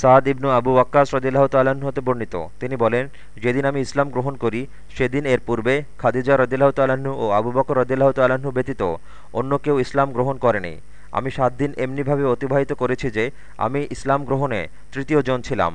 সাদ ইবনু আবু আক্কাস রদিল্লাহ তাল্লাহ্ন হতে বর্ণিত। তিনি বলেন, যেদিন আমি ইসলাম গ্রহণ করি, সেদিন এর পূর্বে খাদিজা রদিল্লাহ তাল্লাহ্ন ও আবু বকর রদিল্লাহ তাল্লাহ্ন ব্যতীত অন্য কেউ ইসলাম গ্রহণ করেনি আমি সাত দিন এমনিভাবে অতিবাহিত করেছি যে, আমি ইসলাম গ্রহণে তৃতীয় জন ছিলাম।